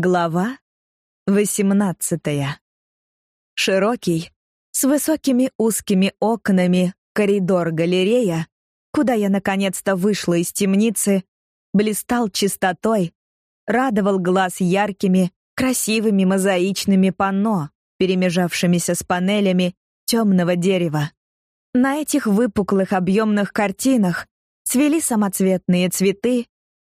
Глава 18. Широкий, с высокими узкими окнами, коридор-галерея, куда я наконец-то вышла из темницы, блистал чистотой, радовал глаз яркими, красивыми мозаичными панно, перемежавшимися с панелями темного дерева. На этих выпуклых объемных картинах цвели самоцветные цветы,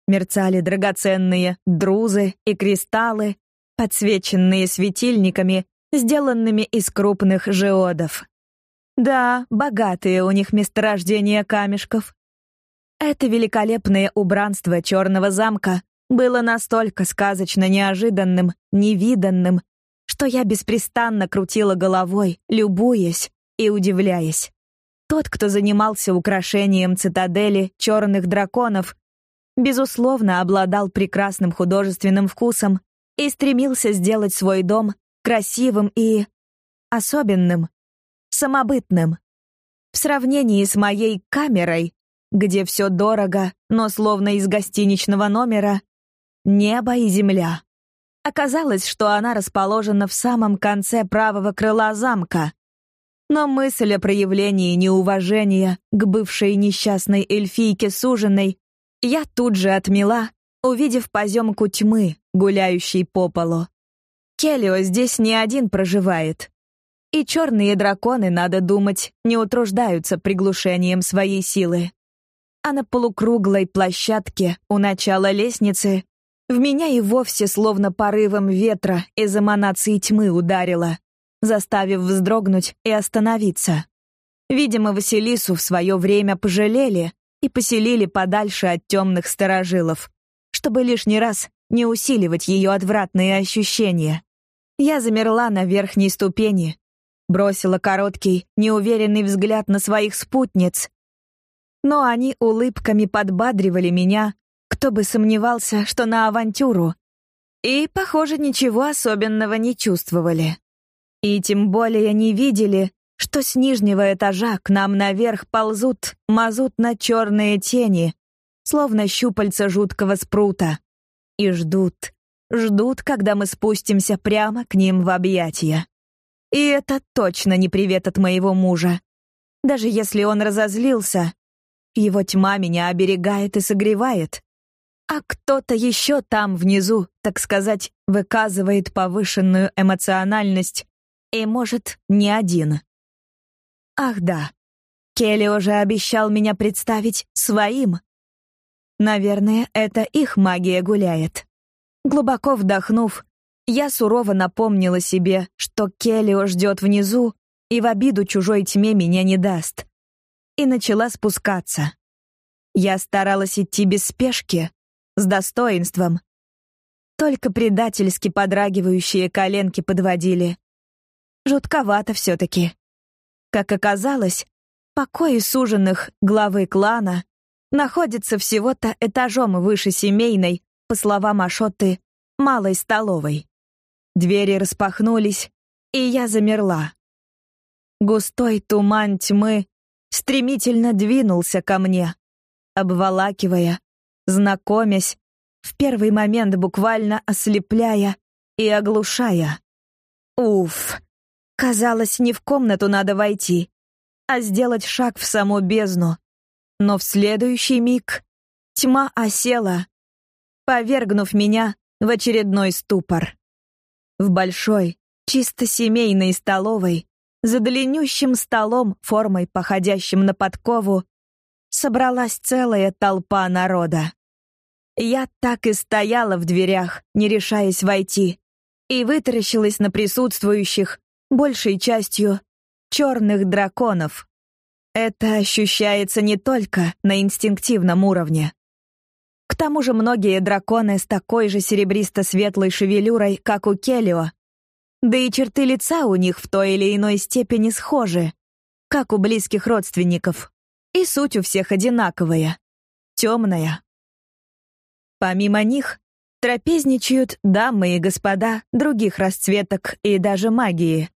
мерцали драгоценные друзы и кристаллы, подсвеченные светильниками, сделанными из крупных жеодов. Да, богатые у них месторождения камешков. Это великолепное убранство черного замка было настолько сказочно неожиданным, невиданным, что я беспрестанно крутила головой, любуясь и удивляясь. Тот, кто занимался украшением цитадели черных драконов, безусловно, обладал прекрасным художественным вкусом и стремился сделать свой дом красивым и особенным, самобытным. В сравнении с моей камерой, где все дорого, но словно из гостиничного номера, небо и земля. Оказалось, что она расположена в самом конце правого крыла замка. Но мысль о проявлении неуважения к бывшей несчастной эльфийке суженой я тут же отмела, увидев поземку тьмы, гуляющей по полу. Келио здесь не один проживает. И черные драконы, надо думать, не утруждаются приглушением своей силы. А на полукруглой площадке у начала лестницы в меня и вовсе словно порывом ветра из эманации тьмы ударило, заставив вздрогнуть и остановиться. Видимо, Василису в свое время пожалели, и поселили подальше от темных сторожилов, чтобы лишний раз не усиливать ее отвратные ощущения. Я замерла на верхней ступени, бросила короткий, неуверенный взгляд на своих спутниц, но они улыбками подбадривали меня, кто бы сомневался, что на авантюру, и, похоже, ничего особенного не чувствовали. И тем более не видели, что с нижнего этажа к нам наверх ползут мазутно-черные тени, словно щупальца жуткого спрута, и ждут, ждут, когда мы спустимся прямо к ним в объятия. И это точно не привет от моего мужа. Даже если он разозлился, его тьма меня оберегает и согревает. А кто-то еще там внизу, так сказать, выказывает повышенную эмоциональность, и, может, не один. Ах да, Келли уже обещал меня представить своим. Наверное, это их магия гуляет. Глубоко вдохнув, я сурово напомнила себе, что Келлио ждет внизу и в обиду чужой тьме меня не даст. И начала спускаться. Я старалась идти без спешки, с достоинством. Только предательски подрагивающие коленки подводили. Жутковато все-таки. Как оказалось, покои суженных главы клана находятся всего-то этажом выше семейной, по словам Ашоты, малой столовой. Двери распахнулись, и я замерла. Густой туман тьмы стремительно двинулся ко мне, обволакивая, знакомясь, в первый момент буквально ослепляя и оглушая. Уф, Казалось, не в комнату надо войти, а сделать шаг в саму бездну. Но в следующий миг тьма осела, повергнув меня в очередной ступор. В большой, чисто семейной столовой, за длиннющим столом, формой походящим на подкову, собралась целая толпа народа. Я так и стояла в дверях, не решаясь войти, и вытаращилась на присутствующих, большей частью черных драконов. Это ощущается не только на инстинктивном уровне. К тому же многие драконы с такой же серебристо-светлой шевелюрой, как у Келио, да и черты лица у них в той или иной степени схожи, как у близких родственников. И суть у всех одинаковая — темная. Помимо них, трапезничают дамы и господа других расцветок и даже магии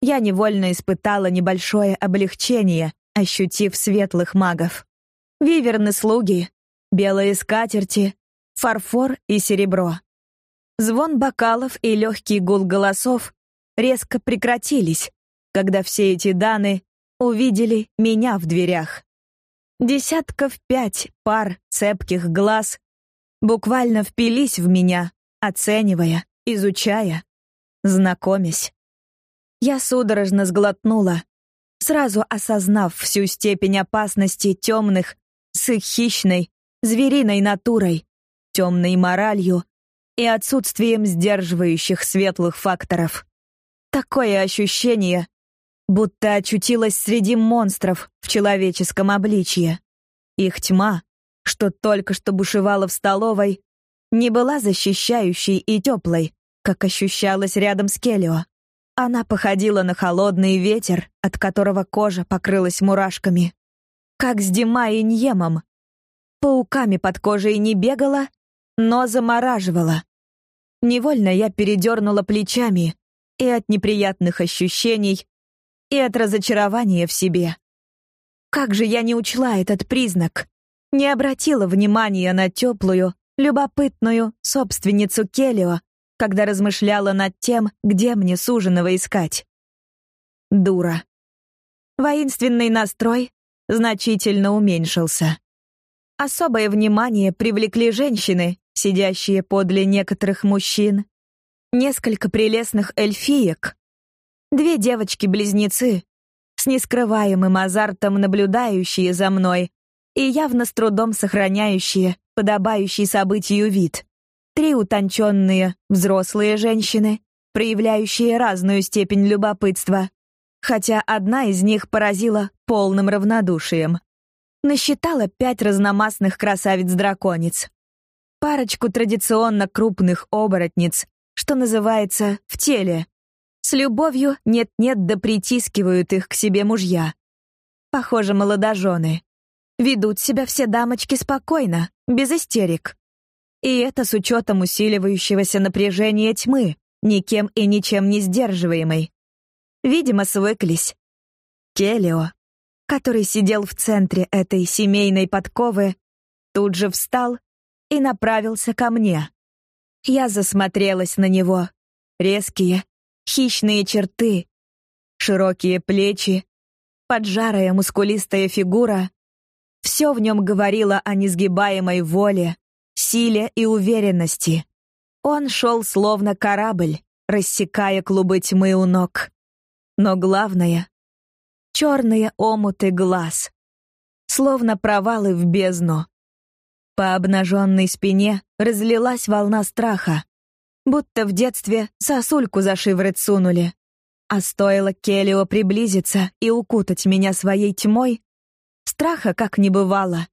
я невольно испытала небольшое облегчение, ощутив светлых магов. Виверны-слуги, белые скатерти, фарфор и серебро. Звон бокалов и легкий гул голосов резко прекратились, когда все эти даны увидели меня в дверях. Десятков пять пар цепких глаз буквально впились в меня, оценивая, изучая, знакомясь. Я судорожно сглотнула, сразу осознав всю степень опасности темных с их хищной, звериной натурой, темной моралью и отсутствием сдерживающих светлых факторов. Такое ощущение, будто очутилась среди монстров в человеческом обличье. Их тьма, что только что бушевала в столовой, не была защищающей и теплой, как ощущалась рядом с Келио. Она походила на холодный ветер, от которого кожа покрылась мурашками. Как с Дима и Ньемом. Пауками под кожей не бегала, но замораживала. Невольно я передернула плечами и от неприятных ощущений, и от разочарования в себе. Как же я не учла этот признак, не обратила внимания на теплую, любопытную собственницу Келио, когда размышляла над тем, где мне суженого искать. Дура. Воинственный настрой значительно уменьшился. Особое внимание привлекли женщины, сидящие подле некоторых мужчин, несколько прелестных эльфиек, две девочки-близнецы, с нескрываемым азартом наблюдающие за мной и явно с трудом сохраняющие подобающий событию вид. Три утонченные взрослые женщины, проявляющие разную степень любопытства, хотя одна из них поразила полным равнодушием. Насчитала пять разномастных красавиц-драконец парочку традиционно крупных оборотниц, что называется, в теле. С любовью нет-нет да притискивают их к себе мужья. Похоже, молодожены. Ведут себя все дамочки спокойно, без истерик. И это с учетом усиливающегося напряжения тьмы, никем и ничем не сдерживаемой. Видимо, свыклись. Келио, который сидел в центре этой семейной подковы, тут же встал и направился ко мне. Я засмотрелась на него. Резкие, хищные черты, широкие плечи, поджарая мускулистая фигура. Все в нем говорило о несгибаемой воле, силе и уверенности. Он шел словно корабль, рассекая клубы тьмы у ног. Но главное — черные омуты глаз, словно провалы в бездну. По обнаженной спине разлилась волна страха, будто в детстве сосульку за шиворот сунули. А стоило Келио приблизиться и укутать меня своей тьмой, страха как не бывало.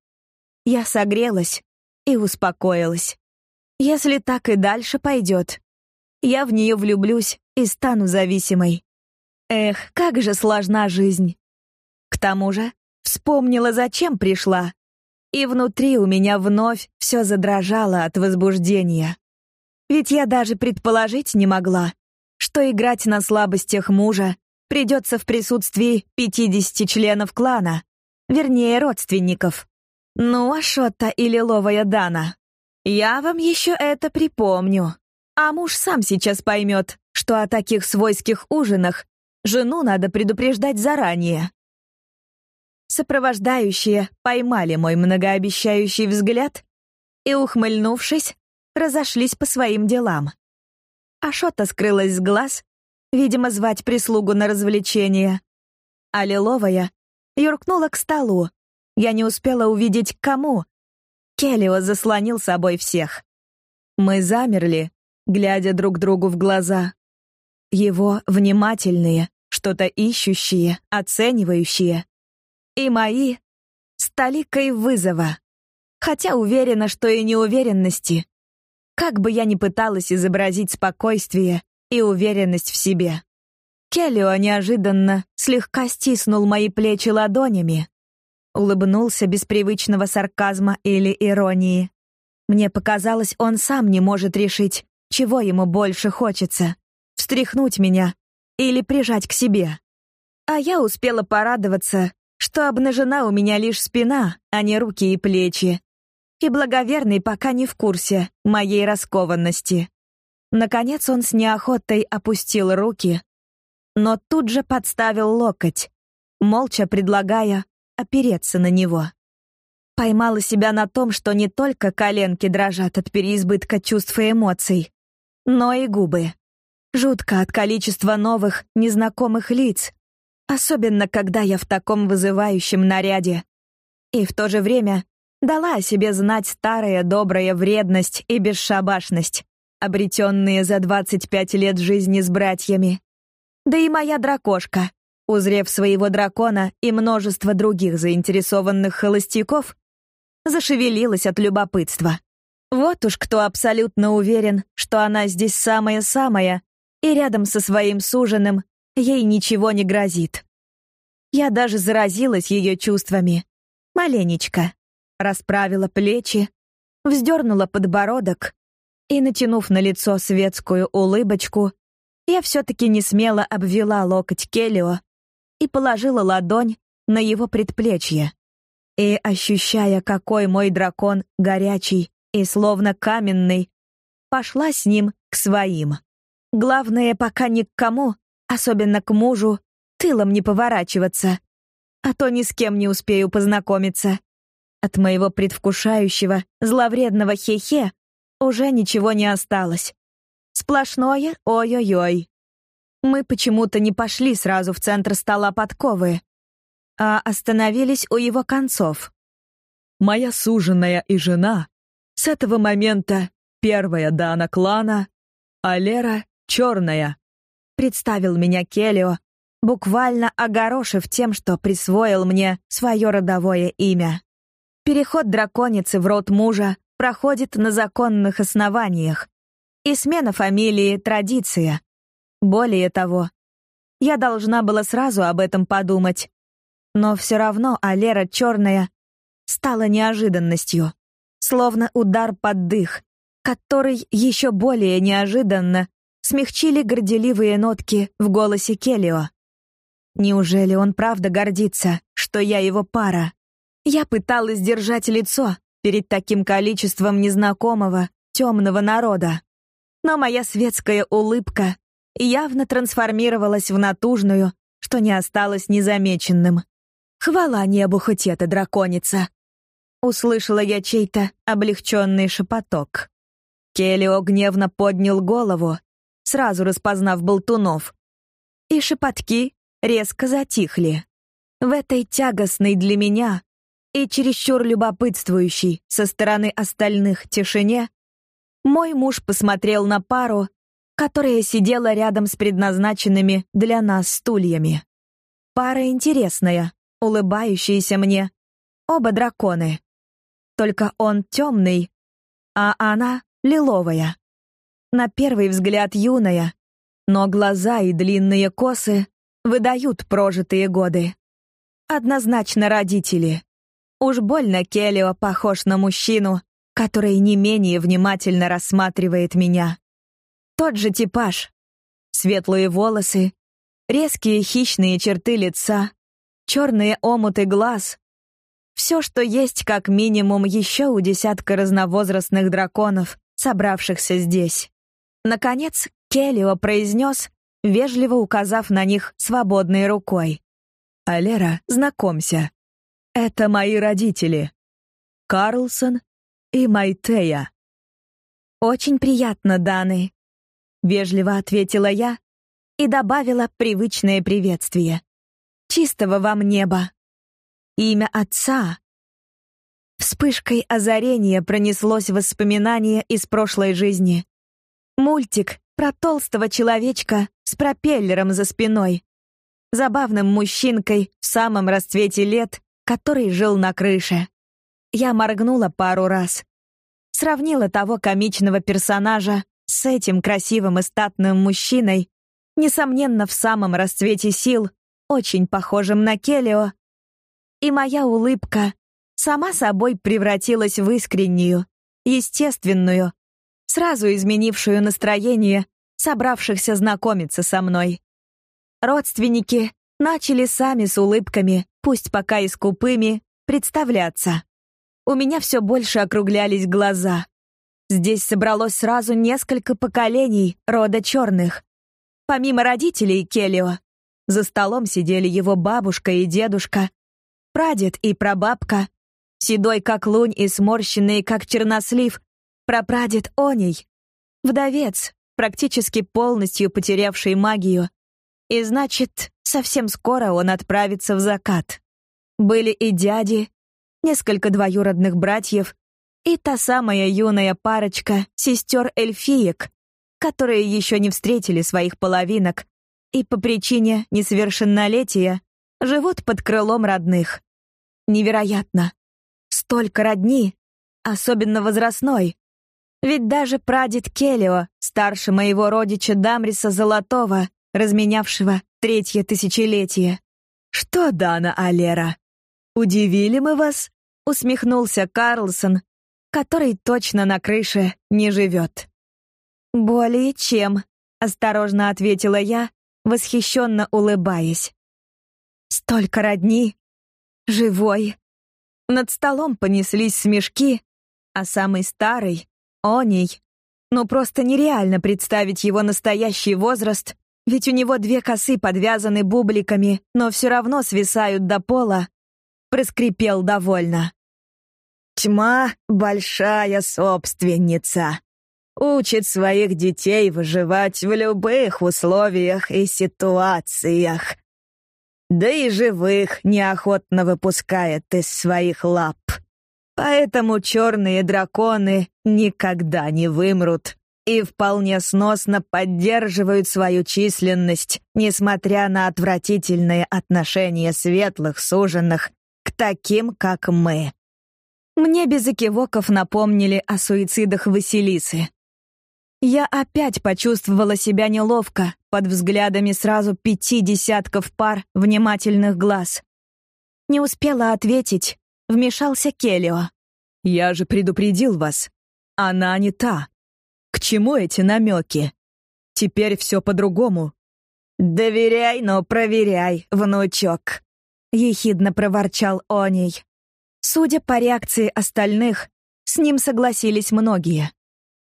Я согрелась и успокоилась. Если так и дальше пойдет, я в нее влюблюсь и стану зависимой. Эх, как же сложна жизнь. К тому же, вспомнила, зачем пришла и внутри у меня вновь все задрожало от возбуждения. Ведь я даже предположить не могла, что играть на слабостях мужа придется в присутствии 50 членов клана, вернее, родственников. Ну, Ашотта и Лиловая Дана, я вам еще это припомню. А муж сам сейчас поймет, что о таких свойских ужинах жену надо предупреждать заранее. Сопровождающие поймали мой многообещающий взгляд и, ухмыльнувшись, разошлись по своим делам. Ашота скрылась с глаз, видимо, звать прислугу на развлечение. А Лиловая юркнула к столу. Я не успела увидеть, кому. Келио заслонил собой всех. Мы замерли, глядя друг другу в глаза. Его внимательные, что-то ищущие, оценивающие и мои с толикой вызова. Хотя уверена, что и неуверенности. Как бы я ни пыталась изобразить спокойствие и уверенность в себе. Келлио неожиданно слегка стиснул мои плечи ладонями, улыбнулся без привычного сарказма или иронии. Мне показалось, он сам не может решить, чего ему больше хочется — встряхнуть меня или прижать к себе. А я успела порадоваться, что обнажена у меня лишь спина, а не руки и плечи. И благоверный пока не в курсе моей раскованности. Наконец он с неохотой опустил руки, но тут же подставил локоть, молча предлагая опереться на него. Поймала себя на том, что не только коленки дрожат от переизбытка чувств и эмоций, но и губы. Жутко от количества новых, незнакомых лиц, особенно когда я в таком вызывающем наряде. И в то же время дала о себе знать старая добрая вредность и бесшабашность, обретенные за 25 лет жизни с братьями. Да и моя дракошка, узрев своего дракона и множество других заинтересованных холостяков, зашевелилась от любопытства. Вот уж кто абсолютно уверен, что она здесь самая-самая, и рядом со своим суженым ей ничего не грозит. Я даже заразилась ее чувствами. Маленечко. Расправила плечи, вздернула подбородок и, натянув на лицо светскую улыбочку, я все-таки не смело обвела локоть Келлио и положила ладонь на его предплечье. И, ощущая, какой мой дракон горячий и словно каменный, пошла с ним к своим. Главное, пока ни к кому, особенно к мужу, тылом не поворачиваться, а то ни с кем не успею познакомиться. От моего предвкушающего, зловредного хе-хе уже ничего не осталось. Сплошное ой-ой-ой. Мы почему-то не пошли сразу в центр стола подковы, а остановились у его концов. Моя суженая и жена с этого момента первая дана клана, а Лера — черная. Представил меня Келио, буквально огорошив тем, что присвоил мне свое родовое имя. Переход драконицы в род мужа проходит на законных основаниях, и смена фамилии — традиция. Более того, я должна была сразу об этом подумать, но все равно Алера черная стала неожиданностью, словно удар под дых, который еще более неожиданно смягчили горделивые нотки в голосе Келио. Неужели он правда гордится, что я его пара? Я пыталась держать лицо перед таким количеством незнакомого, темного народа. Но моя светская улыбка явно трансформировалась в натужную, что не осталось незамеченным. Хвала небу хоть эта драконица. Услышала я чей-то облегченный шепоток. Келио гневно поднял голову, сразу распознав болтунов. И шепотки резко затихли. В этой тягостной для меня и чересчур любопытствующей со стороны остальных тишине мой муж посмотрел на пару, которая сидела рядом с предназначенными для нас стульями. Пара интересная, улыбающиеся мне. Оба драконы. Только он темный, а она лиловая. На первый взгляд юная, но глаза и длинные косы выдают прожитые годы. Однозначно родители. Уж больно Келлио похож на мужчину, который не менее внимательно рассматривает меня. Тот же типаж. Светлые волосы, резкие хищные черты лица, черные омуты глаз. Все, что есть как минимум еще у десятка разновозрастных драконов, собравшихся здесь. Наконец, Келлио произнес, вежливо указав на них свободной рукой. «Алера, знакомься. Это мои родители. Карлсон и Майтея». «Очень приятно, Даны», — вежливо ответила я и добавила привычное приветствие чистого вам неба. Имя отца. Вспышкой озарения пронеслось воспоминание из прошлой жизни. Мультик про толстого человечка с пропеллером за спиной. Забавным мужчинкой в самом расцвете лет, который жил на крыше. Я моргнула пару раз. Сравнила того комичного персонажа с этим красивым и статным мужчиной, несомненно, в самом расцвете сил, очень похожим на Келио, и моя улыбка сама собой превратилась в искреннюю, естественную, сразу изменившую настроение собравшихся знакомиться со мной. Родственники начали сами с улыбками, пусть пока и скупыми, представляться. У меня все больше округлялись глаза. Здесь собралось сразу несколько поколений рода черных. Помимо родителей Келио, за столом сидели его бабушка и дедушка, прадед и прабабка, седой как лунь и сморщенный как чернослив, прапрадед Оний, вдовец, практически полностью потерявший магию. И значит, совсем скоро он отправится в закат. Были и дяди, несколько двоюродных братьев и та самая юная парочка сестер-эльфиек, которые еще не встретили своих половинок и по причине несовершеннолетия живут под крылом родных. Невероятно. Столько родни, особенно возрастной. Ведь даже прадед Келио, старше моего родича Дамриса Золотого, разменявшего третье тысячелетие. «Что, Дана Алера, удивили мы вас?» — усмехнулся Карлсон, который точно на крыше не живет. «Более чем», — осторожно ответила я, восхищенно улыбаясь. «Столько родни! Живой!» Над столом понеслись смешки, а самый старый, Оний, ну просто нереально представить его настоящий возраст, ведь у него две косы подвязаны бубликами, но все равно свисают до пола, проскрипел довольно. «Тьма — большая собственница», учит своих детей выживать в любых условиях и ситуациях. Да и живых неохотно выпускает из своих лап. Поэтому черные драконы никогда не вымрут и вполне сносно поддерживают свою численность, несмотря на отвратительные отношения светлых суженных к таким, как мы. Мне без экивоков напомнили о суицидах Василисы. Я опять почувствовала себя неловко под взглядами сразу пяти десятков пар внимательных глаз. Не успела ответить, вмешался Келио. «Я же предупредил вас. Она не та. К чему эти намеки? Теперь все по-другому». «Доверяй, но проверяй, внучок», — ехидно проворчал Оний. Судя по реакции остальных, с ним согласились многие.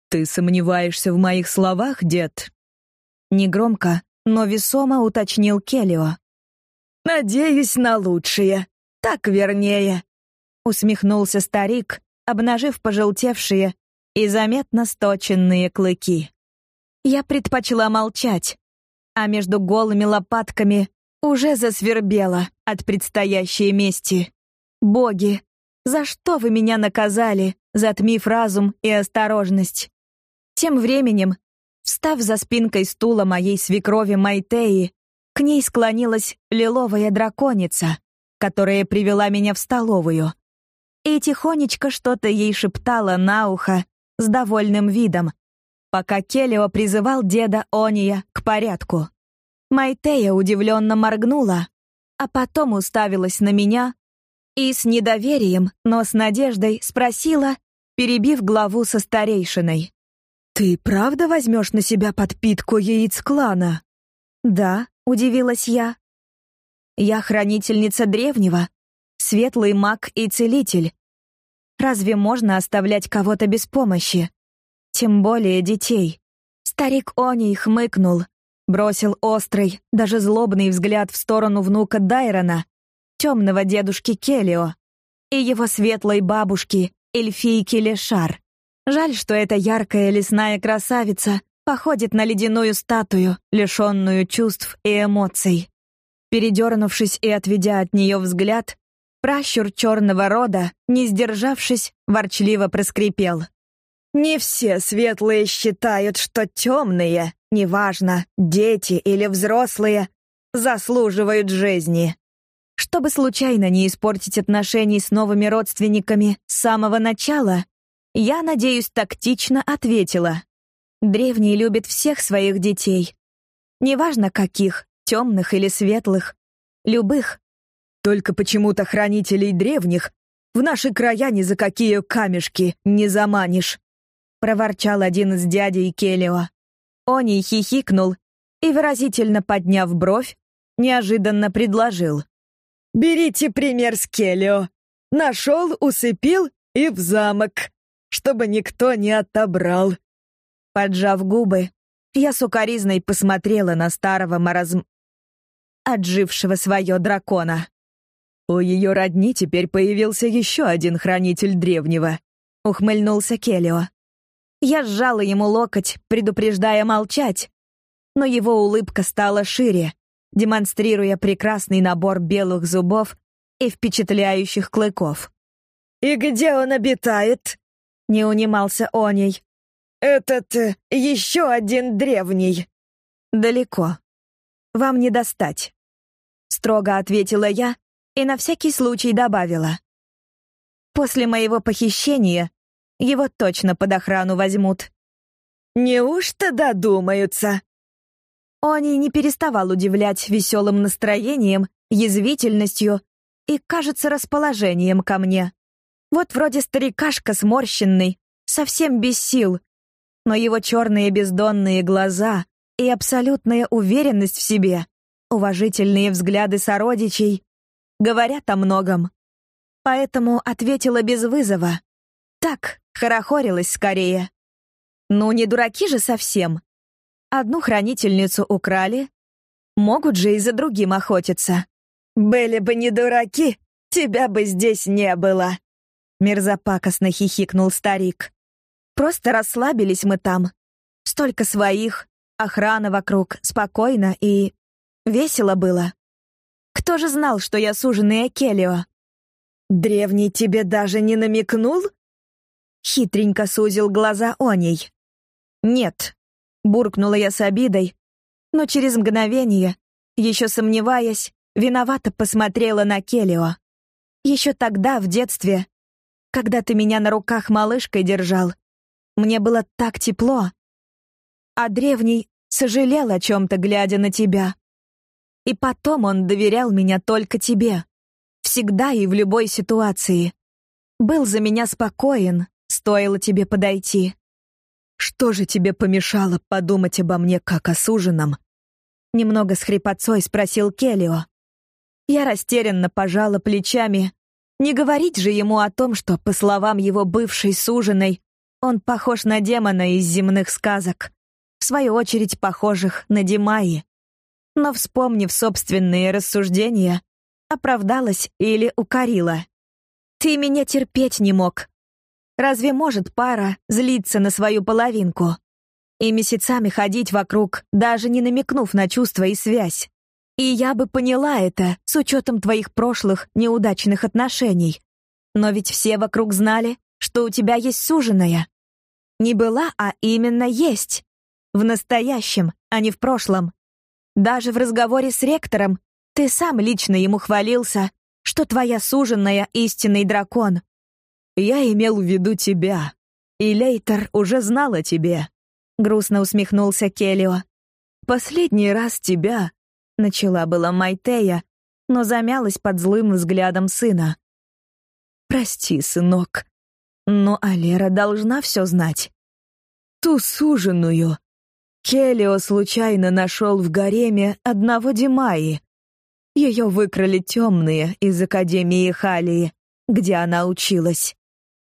«Ты сомневаешься в моих словах, дед?» Негромко, но весомо уточнил Келио. «Надеюсь на лучшее. Так вернее», — усмехнулся старик, обнажив пожелтевшие и заметно сточенные клыки. Я предпочла молчать, а между голыми лопатками уже засвербело от предстоящей мести. «Боги, за что вы меня наказали, затмив разум и осторожность?» Тем временем, встав за спинкой стула моей свекрови Майтеи, к ней склонилась лиловая драконица, которая привела меня в столовую. И тихонечко что-то ей шептала на ухо с довольным видом, пока Келио призывал деда Ония к порядку. Майтея удивленно моргнула, а потом уставилась на меня и с недоверием, но с надеждой спросила, перебив главу со старейшиной. «Ты правда возьмешь на себя подпитку яиц клана?» «Да», — удивилась я. «Я хранительница древнего, светлый маг и целитель. Разве можно оставлять кого-то без помощи? Тем более детей». Старик Оний хмыкнул, бросил острый, даже злобный взгляд в сторону внука Дайрона, темного дедушки Келио, и его светлой бабушки, эльфийки Лешар. Жаль, что эта яркая лесная красавица походит на ледяную статую, лишенную чувств и эмоций. Передернувшись и отведя от нее взгляд, пращур черного рода, не сдержавшись, ворчливо проскрипел. «Не все светлые считают, что темные, неважно, дети или взрослые, заслуживают жизни». Чтобы случайно не испортить отношения с новыми родственниками с самого начала, я, надеюсь, тактично ответила. Древний любит всех своих детей. Неважно каких, темных или светлых. Любых. Только почему-то хранителей древних в наши края ни за какие камешки не заманишь. Проворчал один из дядей Келио. Оний хихикнул и, выразительно подняв бровь, неожиданно предложил. «Берите пример с Келио. Нашел, усыпил и в замок. чтобы никто не отобрал. Поджав губы, я сукоризной посмотрела на старого маразм... отжившего свое дракона. У ее родни теперь появился еще один хранитель древнего. Ухмыльнулся Келио. Я сжала ему локоть, предупреждая молчать, но его улыбка стала шире, демонстрируя прекрасный набор белых зубов и впечатляющих клыков. «И где он обитает?» — не унимался Оней. «Этот э, еще один древний». «Далеко. Вам не достать», — строго ответила я и на всякий случай добавила. «После моего похищения его точно под охрану возьмут». «Неужто додумаются?» Они не переставал удивлять веселым настроением, язвительностью и, кажется, расположением ко мне. Вот вроде старикашка сморщенный, совсем без сил, но его черные бездонные глаза и абсолютная уверенность в себе, уважительные взгляды сородичей говорят о многом. Поэтому ответила без вызова. Так, хорохорилась скорее. Ну, не дураки же совсем. Одну хранительницу украли, могут же и за другим охотиться. «Были бы не дураки, тебя бы здесь не было!» Мерзопакостно хихикнул старик. Просто расслабились мы там. Столько своих, охрана вокруг, спокойно и... весело было. Кто же знал, что я суженый Келио? Древний тебе даже не намекнул? Хитренько сузил глаза Оней. Нет, буркнула я с обидой, но через мгновение, еще сомневаясь, виновато посмотрела на Келио. Еще тогда, в детстве, когда ты меня на руках малышкой держал, мне было так тепло. А древний сожалел о чем-то, глядя на тебя. И потом он доверял меня только тебе. Всегда и в любой ситуации. Был за меня спокоен, стоило тебе подойти. Что же тебе помешало подумать обо мне как о суженом? Немного с хрипотцой спросил Келио. Я растерянно пожала плечами. Не говорить же ему о том, что, по словам его бывшей суженой, он похож на демона из земных сказок, в свою очередь похожих на Димаи. Но, вспомнив собственные рассуждения, оправдалась или укорила. «Ты меня терпеть не мог. Разве может пара злиться на свою половинку? И месяцами ходить вокруг, даже не намекнув на чувства и связь? И я бы поняла это с учетом твоих прошлых неудачных отношений. Но ведь все вокруг знали, что у тебя есть суженая. Не была, а именно есть. В настоящем, а не в прошлом. Даже в разговоре с ректором ты сам лично ему хвалился, что твоя суженная истинный дракон. Я имел в виду тебя, и Лейтер уже знал о тебе. Грустно усмехнулся Келио. Последний раз тебя начала была Майтея, но замялась под злым взглядом сына. Прости, сынок, но Алера должна все знать. Ту суженую. Келио случайно нашел в гареме одного Димаи. Ее выкрали темные из Академии Халии, где она училась.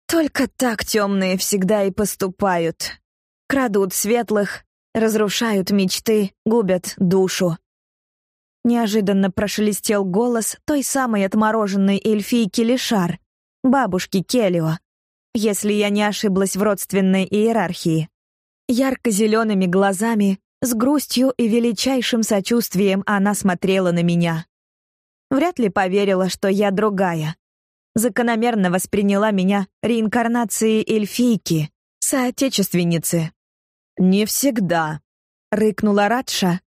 Только так темные всегда и поступают. Крадут светлых, разрушают мечты, губят душу. Неожиданно прошелестел голос той самой отмороженной эльфийки Лишар, бабушки Келио если я не ошиблась в родственной иерархии. Ярко-зелеными глазами, с грустью и величайшим сочувствием она смотрела на меня. Вряд ли поверила, что я другая. Закономерно восприняла меня реинкарнацией эльфийки, соотечественницы. «Не всегда», — рыкнула Радша,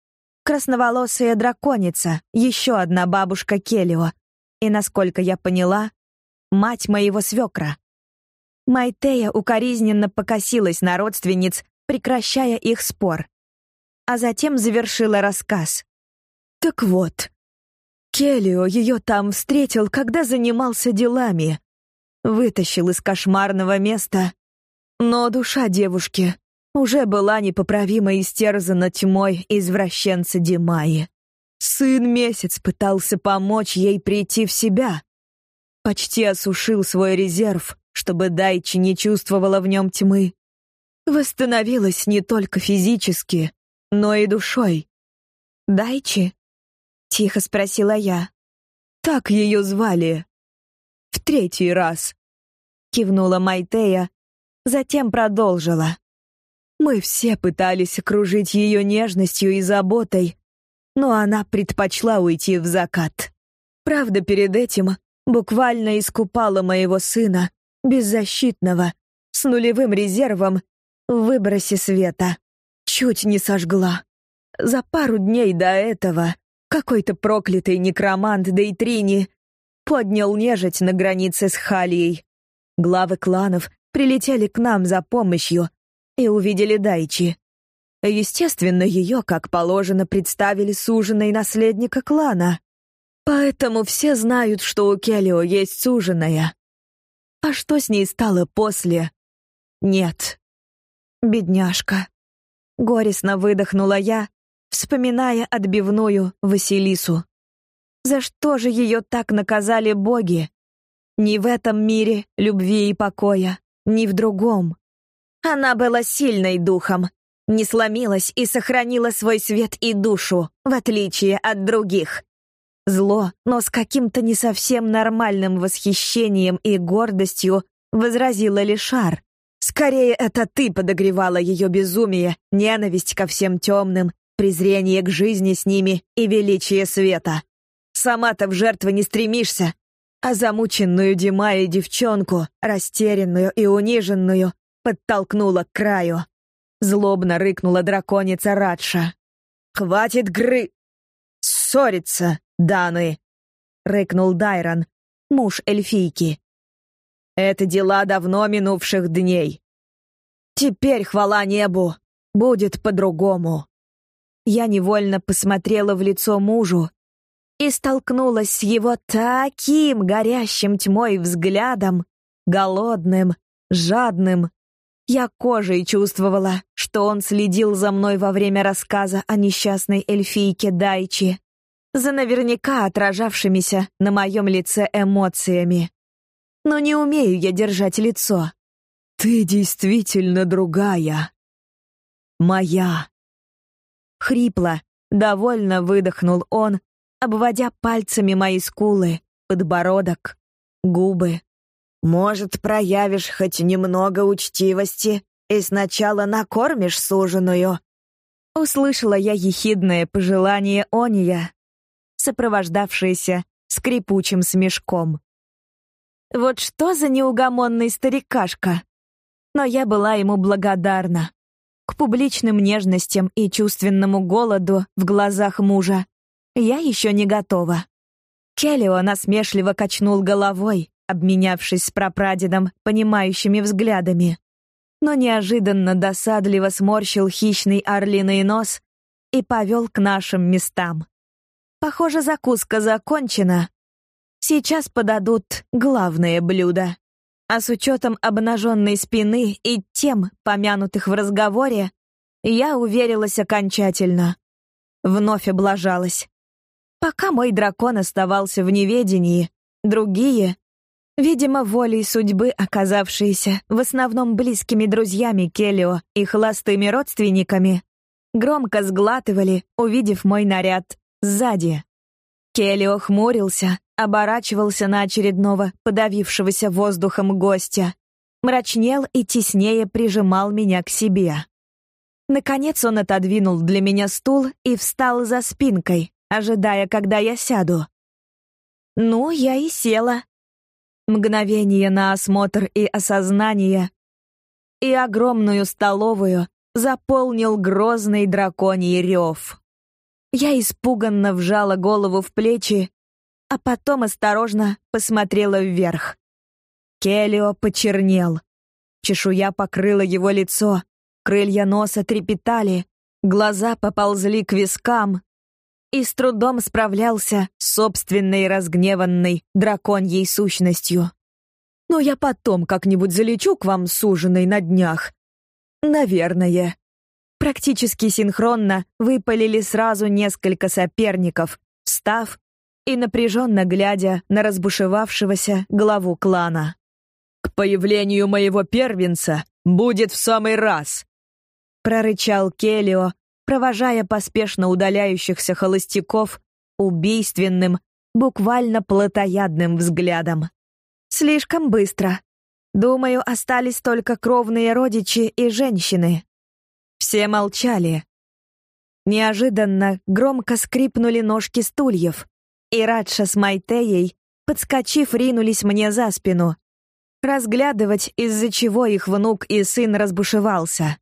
красноволосая драконица, еще одна бабушка Келио, и, насколько я поняла, мать моего свекра. Майтея укоризненно покосилась на родственниц, прекращая их спор. А затем завершила рассказ. «Так вот, Келио ее там встретил, когда занимался делами. Вытащил из кошмарного места. Но душа девушки уже была непоправимо истерзана тьмой извращенца Димаи. Сын месяц пытался помочь ей прийти в себя. Почти осушил свой резерв, чтобы Дайчи не чувствовала в нем тьмы. Восстановилась не только физически, но и душой. «Дайчи?» — тихо спросила я. «Так ее звали. В третий раз», — кивнула Майтея, затем продолжила. «Мы все пытались окружить ее нежностью и заботой, но она предпочла уйти в закат. Правда, перед этим буквально искупала моего сына, беззащитного, с нулевым резервом, в выбросе света. Чуть не сожгла. За пару дней до этого какой-то проклятый некромант Дейтрини поднял нежить на границе с Халией. Главы кланов прилетели к нам за помощью и увидели Дайчи. Естественно, ее, как положено, представили суженой наследника клана. Поэтому все знают, что у Келио есть суженая. А что с ней стало после? Нет. Бедняжка. Горестно выдохнула я, вспоминая отбивную Василису. За что же ее так наказали боги? Ни в этом мире любви и покоя, ни в другом. Она была сильной духом, не сломилась и сохранила свой свет и душу, в отличие от других. Зло, но с каким-то не совсем нормальным восхищением и гордостью возразила Лишар. Скорее, это ты подогревала ее безумие, ненависть ко всем темным, презрение к жизни с ними и величие света. Сама-то в жертвы не стремишься, а замученную Дима и девчонку, растерянную и униженную, подтолкнула к краю. Злобно рыкнула драконица Радша. «Хватит гры... ссориться, Даны!» — рыкнул Дайрон, муж эльфийки. «Это дела давно минувших дней. Теперь, хвала небу, будет по-другому». Я невольно посмотрела в лицо мужу и столкнулась с его таким горящим тьмой взглядом, голодным, жадным, я кожей чувствовала, что он следил за мной во время рассказа о несчастной эльфийке Дайчи, за наверняка отражавшимися на моем лице эмоциями. Но не умею я держать лицо. «Ты действительно другая. Моя». Хрипло, довольно выдохнул он, обводя пальцами мои скулы, подбородок, губы. Может, проявишь хоть немного учтивости и сначала накормишь суженую?» Услышала я ехидное пожелание Ония, сопровождавшееся скрипучим смешком. Вот что за неугомонный старикашка! Но я была ему благодарна. К публичным нежностям и чувственному голоду в глазах мужа я еще не готова. Келлио насмешливо качнул головой, обменявшись с прапрадедом понимающими взглядами. Но неожиданно досадливо сморщил хищный орлиный нос и повел к нашим местам. Похоже, закуска закончена. Сейчас подадут главное блюдо. А с учетом обнаженной спины и тем, помянутых в разговоре, я уверилась окончательно. Вновь облажалась. Пока мой дракон оставался в неведении, другие Видимо, волей судьбы оказавшиеся в основном близкими друзьями Келлио и холостыми родственниками, громко сглатывали, увидев мой наряд сзади. Келлио хмурился, оборачивался на очередного подавившегося воздухом гостя, мрачнел и теснее прижимал меня к себе. Наконец он отодвинул для меня стул и встал за спинкой, ожидая, когда я сяду. Ну, я и села, Мгновение на осмотр и осознание, и огромную столовую заполнил грозный драконий рев. Я испуганно вжала голову в плечи, а потом осторожно посмотрела вверх. Келио почернел. Чешуя покрыла его лицо, крылья носа трепетали, глаза поползли к вискам, и с трудом справлялся с собственной разгневанной драконьей сущностью. Но я потом как-нибудь залечу к вам с на днях. Наверное. Практически синхронно выпалили сразу несколько соперников, встав и напряженно глядя на разбушевавшегося главу клана. К появлению моего первенца будет в самый раз!» Прорычал Келио, провожая поспешно удаляющихся холостяков убийственным, буквально плотоядным взглядом. Слишком быстро. Думаю, остались только кровные родичи и женщины. Все молчали. Неожиданно громко скрипнули ножки стульев, и Радша с Майтеей, подскочив, ринулись мне за спину. Разглядывать, из-за чего их внук и сын разбушевался.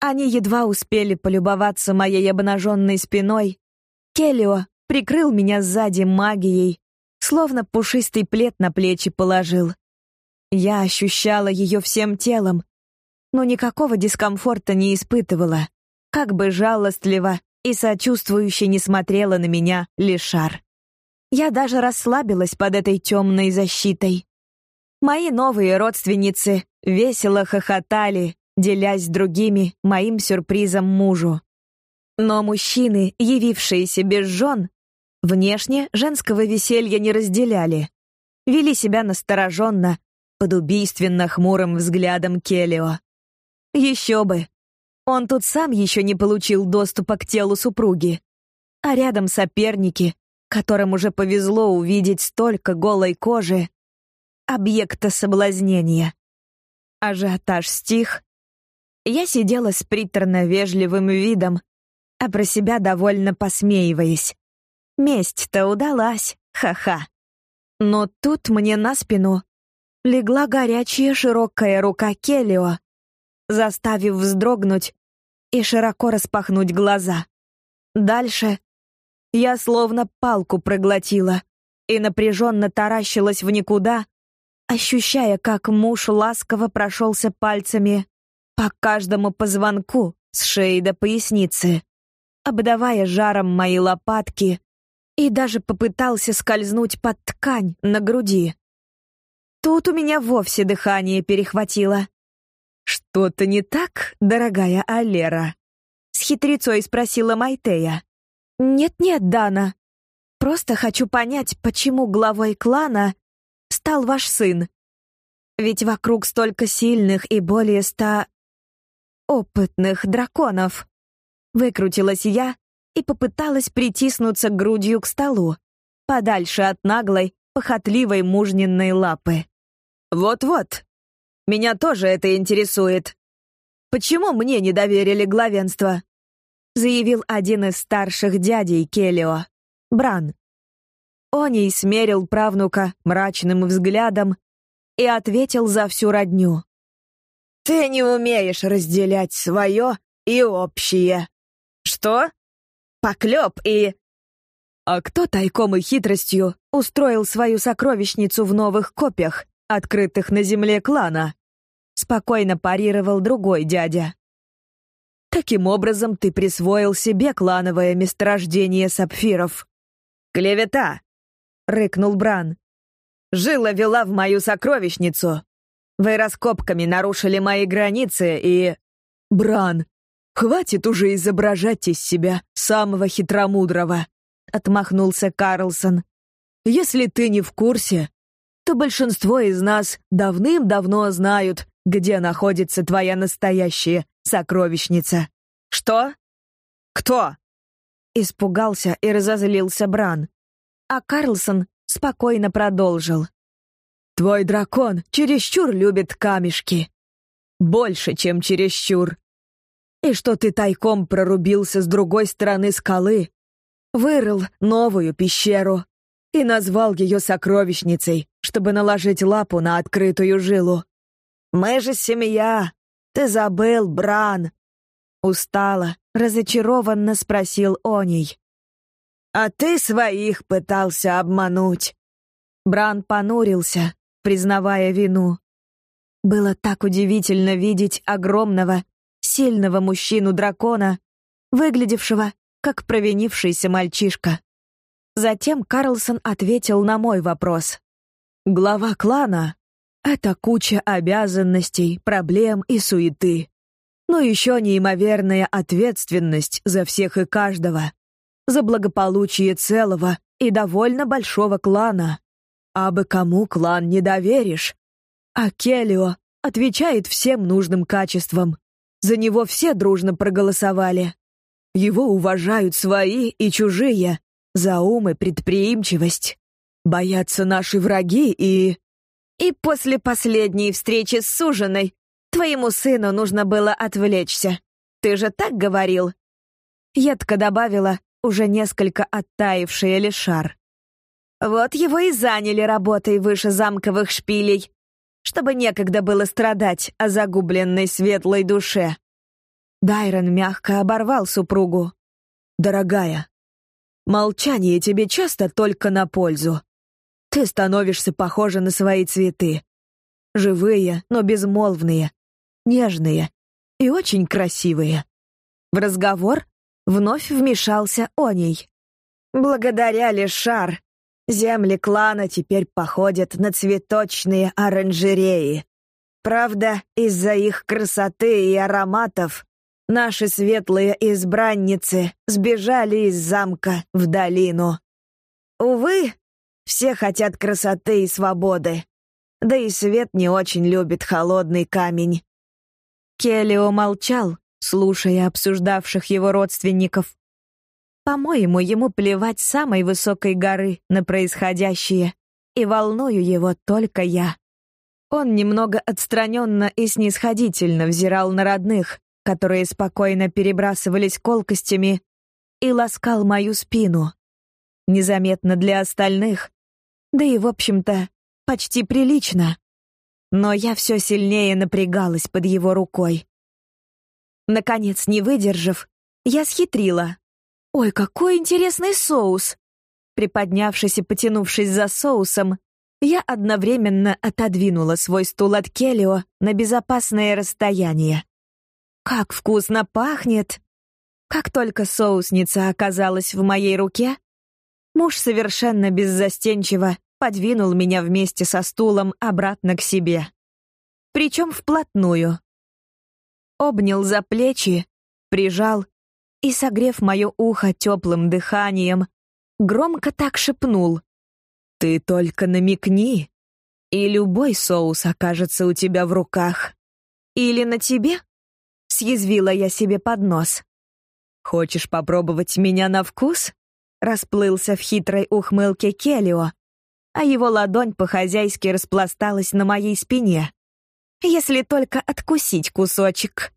Они едва успели полюбоваться моей обнаженной спиной. Келлио прикрыл меня сзади магией, словно пушистый плед на плечи положил. Я ощущала ее всем телом, но никакого дискомфорта не испытывала, как бы жалостливо и сочувствующе не смотрела на меня Лишар. Я даже расслабилась под этой темной защитой. Мои новые родственницы весело хохотали, делясь с другими моим сюрпризом мужу. Но мужчины, явившиеся без жен, внешне женского веселья не разделяли. Вели себя настороженно, под убийственно хмурым взглядом Келио. Еще бы. Он тут сам еще не получил доступа к телу супруги. А рядом соперники, которым уже повезло увидеть столько голой кожи, объекта соблазнения. Ажиотаж стих. Я сидела с приторно-вежливым видом, а про себя довольно посмеиваясь. Месть-то удалась, ха-ха. Но тут мне на спину легла горячая широкая рука Келио, заставив вздрогнуть и широко распахнуть глаза. Дальше я словно палку проглотила и напряженно таращилась в никуда, ощущая, как муж ласково прошелся пальцами по каждому позвонку с шеи до поясницы, обдавая жаром мои лопатки и даже попытался скользнуть под ткань на груди. Тут у меня вовсе дыхание перехватило. «Что-то не так, дорогая Алера?» — с хитрецой спросила Майтея. «Нет-нет, Дана. Просто хочу понять, почему главой клана стал ваш сын. Ведь вокруг столько сильных и более ста... опытных драконов». Выкрутилась я и попыталась притиснуться грудью к столу, подальше от наглой, похотливой мужнинной лапы. Вот-вот. Меня тоже это интересует. Почему мне не доверили главенство? Заявил один из старших дядей Келио, Бран. Оний смерил правнука мрачным взглядом и ответил за всю родню. «Ты не умеешь разделять свое и общее». «Что?» «Поклеп и...» «А кто тайком и хитростью устроил свою сокровищницу в новых копьях, открытых на земле клана, спокойно парировал другой дядя. Таким образом ты присвоил себе клановое месторождение сапфиров. Клевета, рыкнул Бран. Жила вела в мою сокровищницу. Вы раскопками нарушили мои границы и Бран, хватит уже изображать из себя самого хитромудрого, отмахнулся Карлсон. Если ты не в курсе, то большинство из нас давным-давно знают, где находится твоя настоящая сокровищница. Что? Кто? Испугался и разозлился Бран. А Карлсон спокойно продолжил. Твой дракон чересчур любит камешки. Больше, чем чересчур. И что ты тайком прорубился с другой стороны скалы, вырыл новую пещеру и назвал ее сокровищницей, чтобы наложить лапу на открытую жилу. «Мы же семья! Ты забыл, Бран!» Устало, разочарованно спросил Оний. «А ты своих пытался обмануть!» Бран понурился, признавая вину. Было так удивительно видеть огромного, сильного мужчину-дракона, выглядевшего как провинившийся мальчишка. Затем Карлсон ответил на мой вопрос. Глава клана — это куча обязанностей, проблем и суеты. Но еще неимоверная ответственность за всех и каждого. За благополучие целого и довольно большого клана. А бы кому клан не доверишь. А Келио отвечает всем нужным качествам. За него все дружно проголосовали. Его уважают свои и чужие за ум и предприимчивость. Боятся наши враги и... И после последней встречи с суженой твоему сыну нужно было отвлечься. Ты же так говорил?» Едко добавила уже несколько оттаившая Лишар. «Вот его и заняли работой выше замковых шпилей, чтобы некогда было страдать о загубленной светлой душе». Дайрон мягко оборвал супругу. «Дорогая, молчание тебе часто только на пользу. Ты становишься похожа на свои цветы. Живые, но безмолвные, нежные и очень красивые. В разговор вновь вмешался Оней. Благодаря Лешар, земли клана теперь походят на цветочные оранжереи. Правда, из-за их красоты и ароматов наши светлые избранницы сбежали из замка в долину. Увы, все хотят красоты и свободы. Да и свет не очень любит холодный камень. Келлио молчал, слушая обсуждавших его родственников. По-моему, ему плевать с самой высокой горы на происходящее, и волную его только я. Он немного отстраненно и снисходительно взирал на родных, которые спокойно перебрасывались колкостями, и ласкал мою спину. Незаметно для остальных, да и, в общем-то, почти прилично но я все сильнее напрягалась под его рукой. Наконец, не выдержав, я схитрила. «Ой, какой интересный соус!» Приподнявшись и потянувшись за соусом, я одновременно отодвинула свой стул от Келио на безопасное расстояние. «Как вкусно пахнет!» Как только соусница оказалась в моей руке, муж совершенно беззастенчиво подвинул меня вместе со стулом обратно к себе. Причем вплотную. Обнял за плечи, прижал и, согрев мое ухо теплым дыханием, громко так шепнул. «Ты только намекни, и любой соус окажется у тебя в руках. Или на тебе?» — съязвила я себе под нос. «Хочешь попробовать меня на вкус?» — расплылся в хитрой ухмылке Келио, а его ладонь по-хозяйски распласталась на моей спине. Если только откусить кусочек.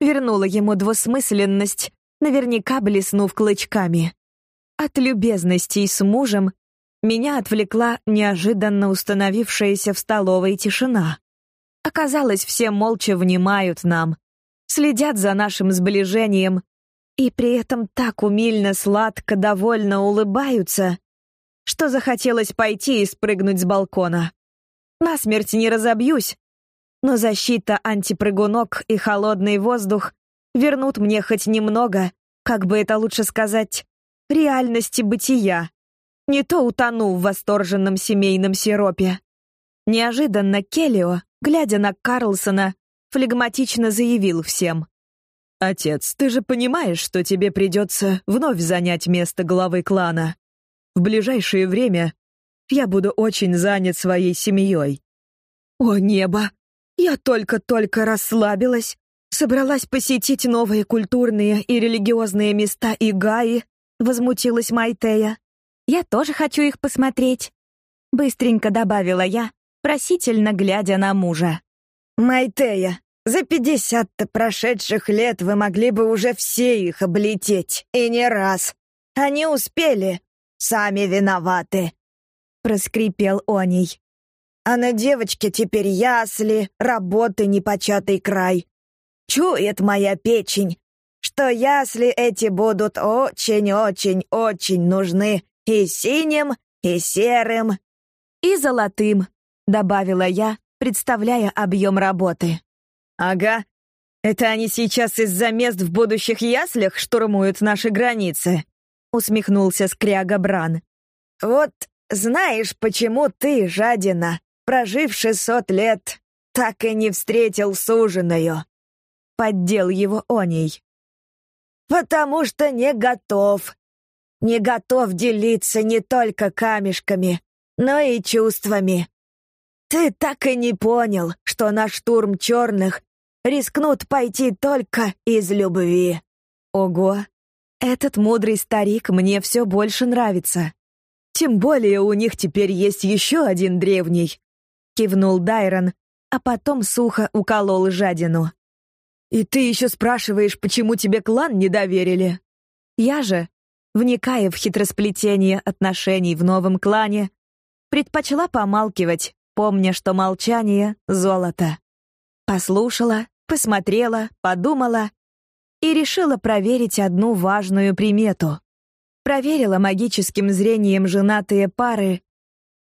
Вернула ему двусмысленность, наверняка блеснув клычками. От любезностей с мужем меня отвлекла неожиданно установившаяся в столовой тишина. Оказалось, все молча внимают нам, следят за нашим сближением и при этом так умильно, сладко, довольно улыбаются, что захотелось пойти и спрыгнуть с балкона. Насмерть не разобьюсь, но защита антипрыгунок и холодный воздух вернут мне хоть немного, как бы это лучше сказать, реальности бытия. Не то утону в восторженном семейном сиропе. Неожиданно Келлио, глядя на Карлсона, флегматично заявил всем. «Отец, ты же понимаешь, что тебе придется вновь занять место главы клана?» В ближайшее время я буду очень занят своей семьей. О небо! Я только-только расслабилась, собралась посетить новые культурные и религиозные места Игаи, возмутилась Майтея. Я тоже хочу их посмотреть, быстренько добавила я, просительно глядя на мужа. Майтея, за пятьдесят-то прошедших лет вы могли бы уже все их облететь, и не раз. Они успели, Сами виноваты, проскрипел Оней. А на девочке теперь ясли, работы непочатый край. Чует моя печень, что ясли эти будут очень-очень-очень нужны и синим, и серым, и золотым, добавила я, представляя объем работы. Ага. Это они сейчас из-за мест в будущих яслях штурмуют наши границы усмехнулся скряга Бран. Вот знаешь, почему ты, жадина, прожив шестьсот лет, так и не встретил суженую? Поддел его Оней. Потому что не готов. Не готов делиться не только камешками, но и чувствами. Ты так и не понял, что на штурм черных рискнут пойти только из любви. Ого, этот мудрый старик мне все больше нравится. Тем более у них теперь есть еще один древний. Кивнул Дайрон, а потом сухо уколол жадину. И ты еще спрашиваешь, почему тебе клан не доверили? Я же, вникая в хитросплетение отношений в новом клане, предпочла помалкивать, помня, что молчание — золото. Послушала, посмотрела, подумала и решила проверить одну важную примету. Проверила магическим зрением женатые пары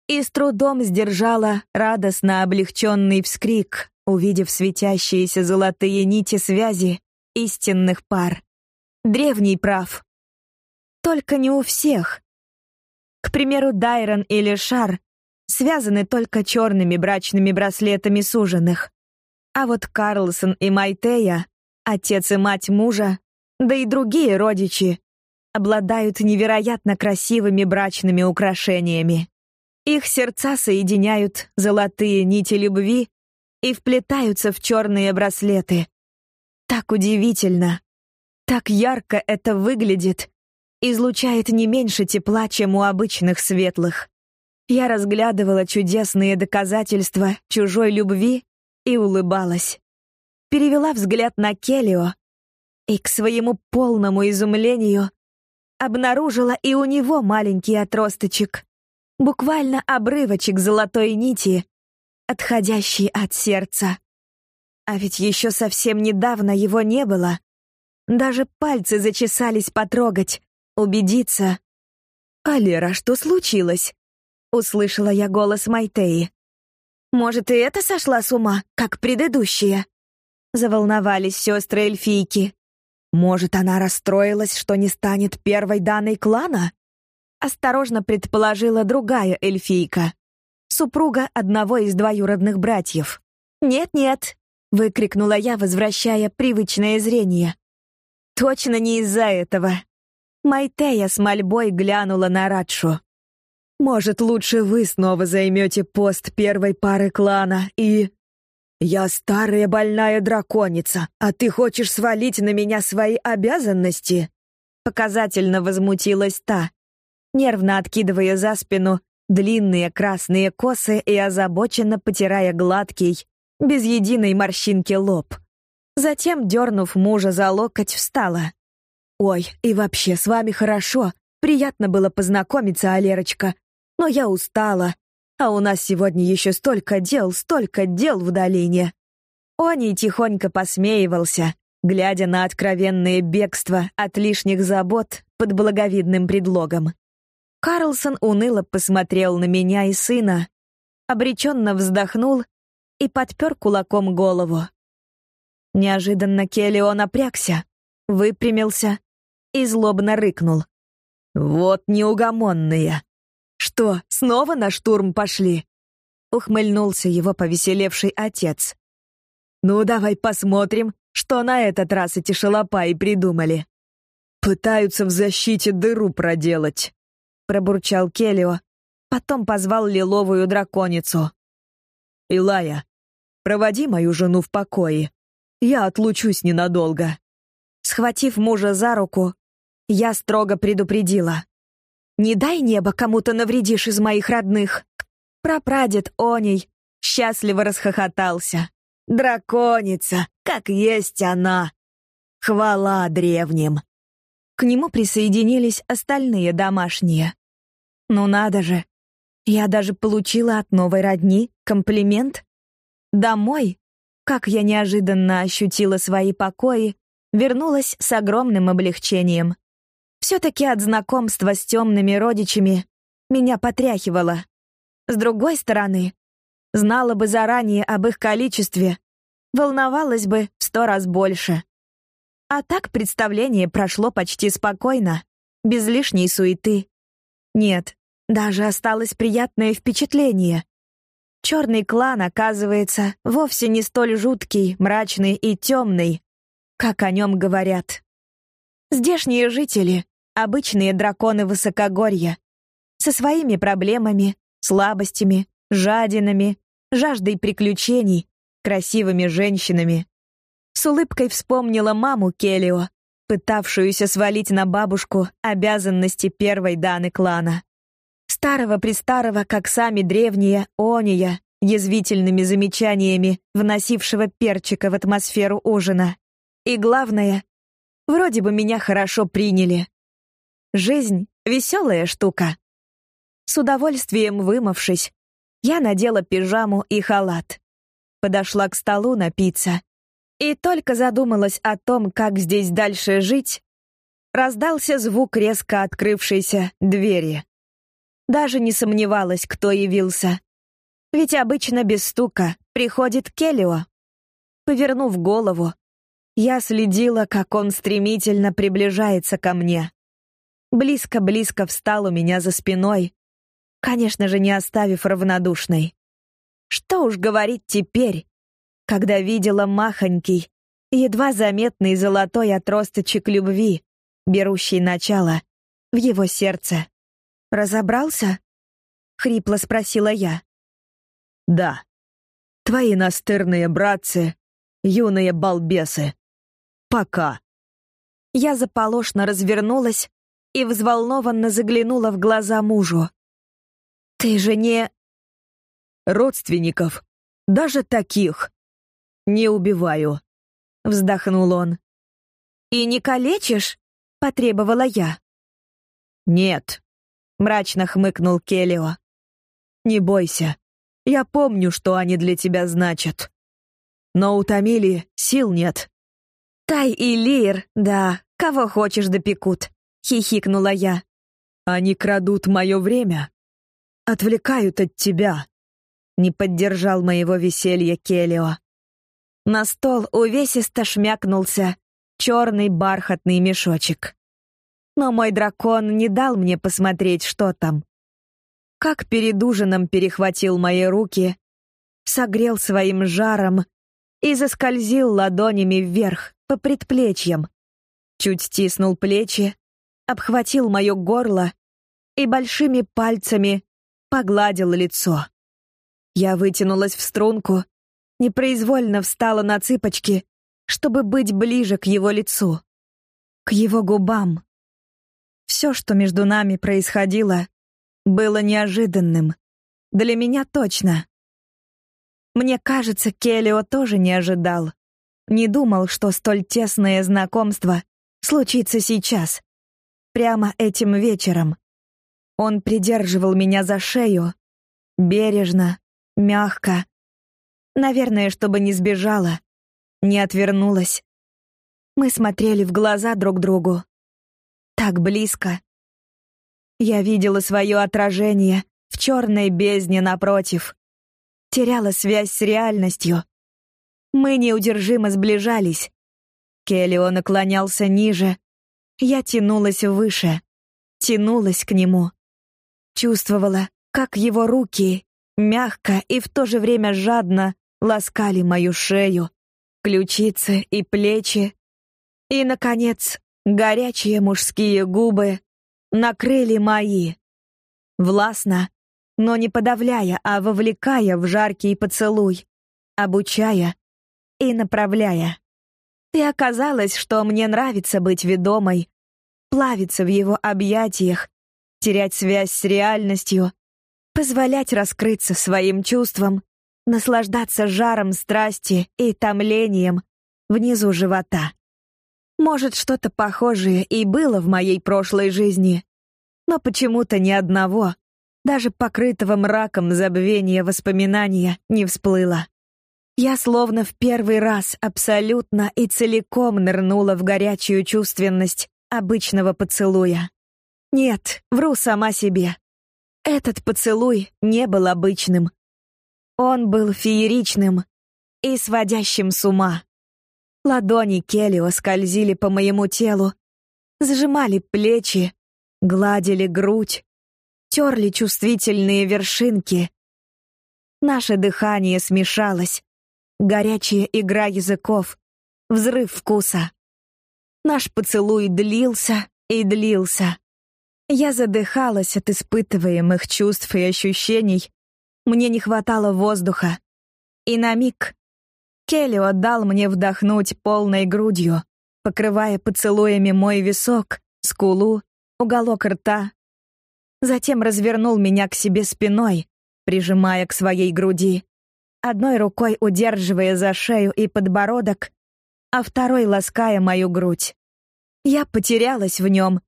и с трудом сдержала радостно облегченный вскрик, увидев светящиеся золотые нити связи истинных пар. Древний прав. Только не у всех. К примеру, Дайрон или Шар связаны только черными брачными браслетами суженых. А вот Карлсон и Майтея Отец и мать мужа, да и другие родичи, обладают невероятно красивыми брачными украшениями. Их сердца соединяют золотые нити любви и вплетаются в черные браслеты. Так удивительно, так ярко это выглядит, излучает не меньше тепла, чем у обычных светлых. Я разглядывала чудесные доказательства чужой любви и улыбалась перевела взгляд на Келио и, к своему полному изумлению, обнаружила и у него маленький отросточек, буквально обрывочек золотой нити, отходящий от сердца. А ведь еще совсем недавно его не было. Даже пальцы зачесались потрогать, убедиться. «Алера, что случилось?» — услышала я голос Майтеи. «Может, и это сошла с ума, как предыдущая?» Заволновались сестры эльфийки. Может, она расстроилась, что не станет первой данной клана? Осторожно предположила другая эльфийка, супруга одного из двоюродных братьев. «Нет-нет», — выкрикнула я, возвращая привычное зрение. «Точно не из-за этого». Майтея с мольбой глянула на Радшу. «Может, лучше вы снова займете пост первой пары клана и...» «Я старая больная драконица, а ты хочешь свалить на меня свои обязанности?» Показательно возмутилась та, нервно откидывая за спину длинные красные косы и озабоченно потирая гладкий, без единой морщинки лоб. Затем, дернув мужа за локоть, встала. «Ой, и вообще, с вами хорошо. Приятно было познакомиться, Алерочка. Но я устала. А у нас сегодня еще столько дел, столько дел в долине. Они тихонько посмеивался, глядя на откровенное бегство от лишних забот под благовидным предлогом. Карлсон уныло посмотрел на меня и сына, обреченно вздохнул и подпер кулаком голову. Неожиданно Келлио напрягся, выпрямился и злобно рыкнул. «Вот неугомонные! «Что, снова на штурм пошли?» — ухмыльнулся его повеселевший отец. «Ну, давай посмотрим, что на этот раз эти шалопаи придумали». «Пытаются в защите дыру проделать», — пробурчал Келио, потом позвал лиловую драконицу. «Илая, проводи мою жену в покое. Я отлучусь ненадолго». Схватив мужа за руку, я строго предупредила. Не дай небо кому-то навредишь из моих родных. Прапрадед Оней счастливо расхохотался. Драконица, как есть она. Хвала древним. К нему присоединились остальные домашние. Ну надо же. Я даже получила от новой родни комплимент. Домой, как я неожиданно ощутила свои покои, вернулась с огромным облегчением. Все-таки от знакомства с темными родичами меня потряхивало. С другой стороны, знала бы заранее об их количестве, волновалась бы в сто раз больше. А так представление прошло почти спокойно, без лишней суеты. Нет, даже осталось приятное впечатление. Черный клан, оказывается, вовсе не столь жуткий, мрачный и темный, как о нем говорят. Здешние жители обычные драконы высокогорья, со своими проблемами, слабостями, жадинами, жаждой приключений, красивыми женщинами. С улыбкой вспомнила маму Келио, пытавшуюся свалить на бабушку обязанности первой даны клана. Старого-престарого, как сами древние, Ония, язвительными замечаниями, вносившего перчика в атмосферу ужина. И главное, вроде бы меня хорошо приняли. Жизнь — веселая штука. С удовольствием вымывшись, я надела пижаму и халат. Подошла к столу напиться. И только задумалась о том, как здесь дальше жить, раздался звук резко открывшейся двери. Даже не сомневалась, кто явился. Ведь обычно без стука приходит Келлио. Повернув голову, я следила, как он стремительно приближается ко мне. Близко-близко встал у меня за спиной, конечно же, не оставив равнодушной. Что уж говорить теперь, когда видела махонький, едва заметный золотой отросточек любви, берущий начало в его сердце. «Разобрался?» — хрипло спросила я. Да. Твои настырные братцы, юные балбесы. Пока. Я заполошно развернулась и взволнованно заглянула в глаза мужу. Ты же не родственников, даже таких не убиваю, вздохнул он. И не калечишь? потребовала я. Нет, мрачно хмыкнул Келио. Не бойся. Я помню, что они для тебя значат. Но у Тамили сил нет. Тай и Лир, да, кого хочешь допекут, хихикнула я. Они крадут мое время, отвлекают от тебя. Не поддержал моего веселья Келио. На стол увесисто шмякнулся черный бархатный мешочек. Но мой дракон не дал мне посмотреть, что там как перед ужином перехватил мои руки, согрел своим жаром и заскользил ладонями вверх по предплечьям. Чуть стиснул плечи, обхватил мое горло и большими пальцами погладил лицо. Я вытянулась в струнку, непроизвольно встала на цыпочки, чтобы быть ближе к его лицу, к его губам. Все, что между нами происходило, было неожиданным. Для меня точно. Мне кажется, Келлио тоже не ожидал. Не думал, что столь тесное знакомство случится сейчас. Прямо этим вечером. Он придерживал меня за шею. Бережно, мягко. Наверное, чтобы не сбежала. Не отвернулась. Мы смотрели в глаза друг другу. Так близко. Я видела свое отражение в черной бездне напротив. Теряла связь с реальностью. Мы неудержимо сближались. Келлио наклонялся ниже. Я тянулась выше. Тянулась к нему. Чувствовала, как его руки, мягко и в то же время жадно, ласкали мою шею, ключицы и плечи. И, наконец, горячие мужские губы накрыли мои. Властно, но не подавляя, а вовлекая в жаркий поцелуй, обучая и направляя. И оказалось, что мне нравится быть ведомой, плавиться в его объятиях, терять связь с реальностью, позволять раскрыться своим чувствам, наслаждаться жаром страсти и томлением внизу живота. Может, что-то похожее и было в моей прошлой жизни, но почему-то ни одного, даже покрытого мраком забвения воспоминания, не всплыло. Я словно в первый раз абсолютно и целиком нырнула в горячую чувственность обычного поцелуя. Нет, вру сама себе. Этот поцелуй не был обычным. Он был фееричным и сводящим с ума. Ладони Келлио скользили по моему телу, сжимали плечи, гладили грудь, терли чувствительные вершинки. Наше дыхание смешалось, горячая игра языков, взрыв вкуса. Наш поцелуй длился и длился. Я задыхалась от испытываемых чувств и ощущений. Мне не хватало воздуха, И на миг Келли отдал мне вдохнуть полной грудью, покрывая поцелуями мой висок, скулу, уголок рта. Затем развернул меня к себе спиной, прижимая к своей груди, одной рукой удерживая за шею и подбородок, а второй лаская мою грудь. Я потерялась в нем,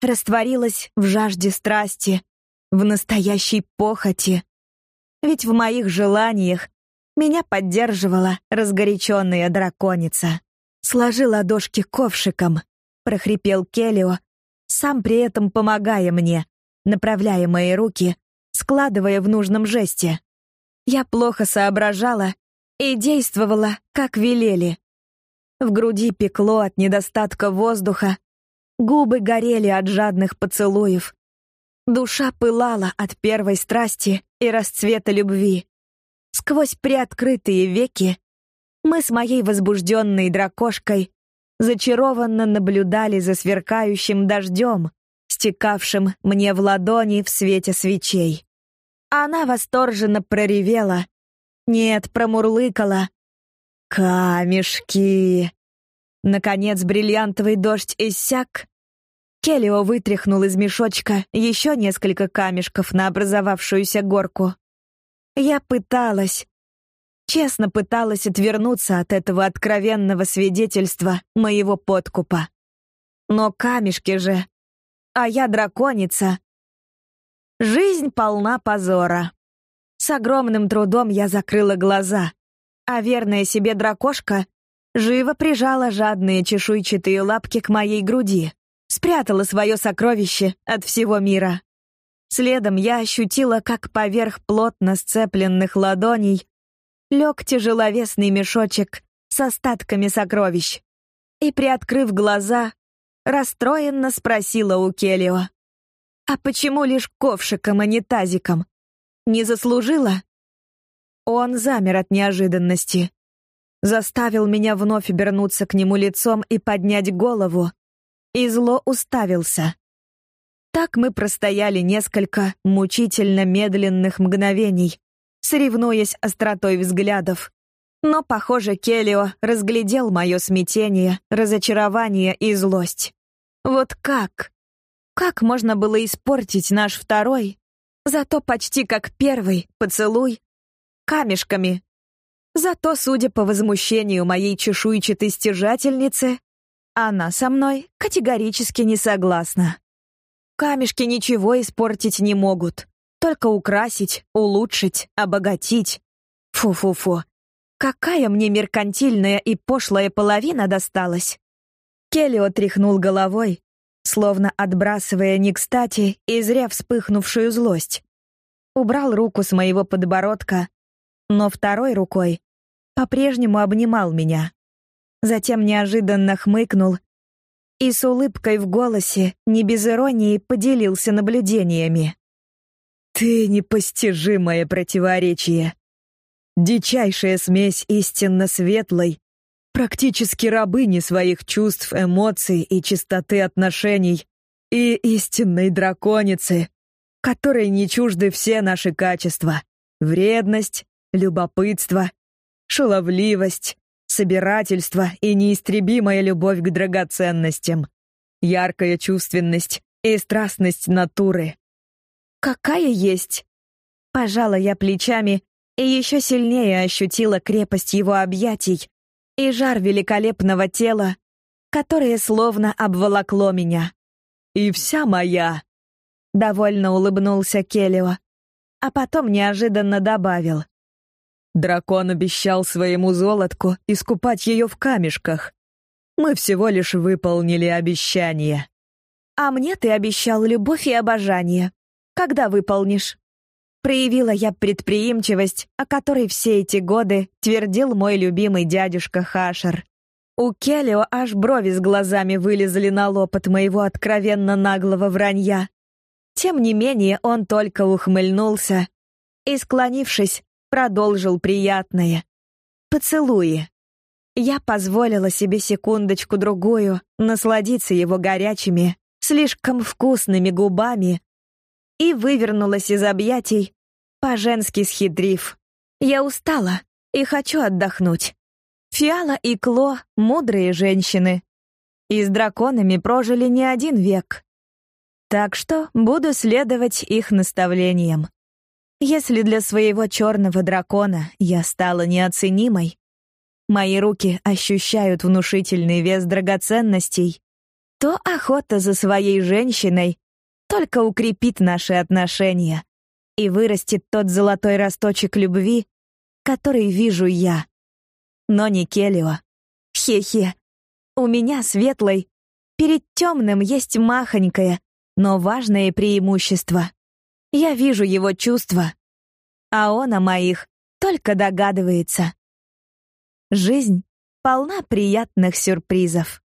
растворилась в жажде страсти, в настоящей похоти. Ведь в моих желаниях меня поддерживала разгоряченная драконица. Сложи ладошки ковшиком, прохрипел Келио, сам при этом помогая мне, направляя мои руки, складывая в нужном жесте. Я плохо соображала и действовала, как велели. В груди пекло от недостатка воздуха, губы горели от жадных поцелуев. Душа пылала от первой страсти и расцвета любви. Сквозь приоткрытые веки мы с моей возбужденной дракошкой зачарованно наблюдали за сверкающим дождем, стекавшим мне в ладони в свете свечей. Она восторженно проревела. Нет, промурлыкала. «Камешки!» Наконец бриллиантовый дождь иссяк. Келлио вытряхнул из мешочка еще несколько камешков на образовавшуюся горку. Я пыталась, честно пыталась отвернуться от этого откровенного свидетельства моего подкупа. Но камешки же, а я драконица. Жизнь полна позора. С огромным трудом я закрыла глаза, а верная себе дракошка живо прижала жадные чешуйчатые лапки к моей груди, спрятала свое сокровище от всего мира. Следом я ощутила, как поверх плотно сцепленных ладоней лег тяжеловесный мешочек с остатками сокровищ. И, приоткрыв глаза, расстроенно спросила у Келио. «А почему лишь ковшиком, а не тазиком? Не заслужила?» Он замер от неожиданности. Заставил меня вновь обернуться к нему лицом и поднять голову. И зло уставился. Так мы простояли несколько мучительно медленных мгновений, соревнуясь остротой взглядов. Но, похоже, Келио разглядел мое смятение, разочарование и злость. Вот как? Как можно было испортить наш второй, зато почти как первый, поцелуй, камешками? Зато, судя по возмущению моей чешуйчатой стяжательницы, она со мной категорически не согласна. Камешки ничего испортить не могут. Только украсить, улучшить, обогатить. Фу-фу-фу. Какая мне меркантильная и пошлая половина досталась. Келлио тряхнул головой, словно отбрасывая не кстати и зря вспыхнувшую злость. Убрал руку с моего подбородка, но второй рукой по-прежнему обнимал меня. Затем неожиданно хмыкнул и с улыбкой в голосе, не без иронии, поделился наблюдениями. «Ты непостижимое противоречие. Дичайшая смесь истинно светлой, практически рабыни своих чувств, эмоций и чистоты отношений, и истинной драконицы, которой не чужды все наши качества — вредность, любопытство, шаловливость, собирательство и неистребимая любовь к драгоценностям, яркая чувственность и страстность натуры. Какая есть? Пожала я плечами и еще сильнее ощутила крепость его объятий и жар великолепного тела, которое словно обволокло меня. И вся моя. Довольно улыбнулся Келио, а потом неожиданно добавил: Дракон обещал своему золотку искупать ее в камешках. Мы всего лишь выполнили обещание. А мне ты обещал любовь и обожание. Когда выполнишь? Проявила я предприимчивость, о которой все эти годы твердил мой любимый дядюшка Хашер. У Келлио аж брови с глазами вылезли на лоб от моего откровенно наглого вранья. Тем не менее, он только ухмыльнулся и, склонившись, продолжил приятное. Поцелуи. Я позволила себе секундочку-другую насладиться его горячими, слишком вкусными губами и вывернулась из объятий, по-женски схитрив. Я устала, и хочу отдохнуть. Фиала и Кло — мудрые женщины. И с драконами прожили не один век. Так что буду следовать их наставлениям. Если для своего черного дракона я стала неоценимой, мои руки ощущают внушительный вес драгоценностей, то охота за своей женщиной только укрепит наши отношения и вырастет тот золотой росточек любви, который вижу я. Но не Келио. Хе-хе. У меня светлой. Перед темным есть махонькое, но важное преимущество. Я вижу его чувства, а он о моих только догадывается. Жизнь полна приятных сюрпризов.